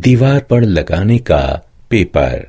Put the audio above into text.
दीवार पर लगाने का पेपर।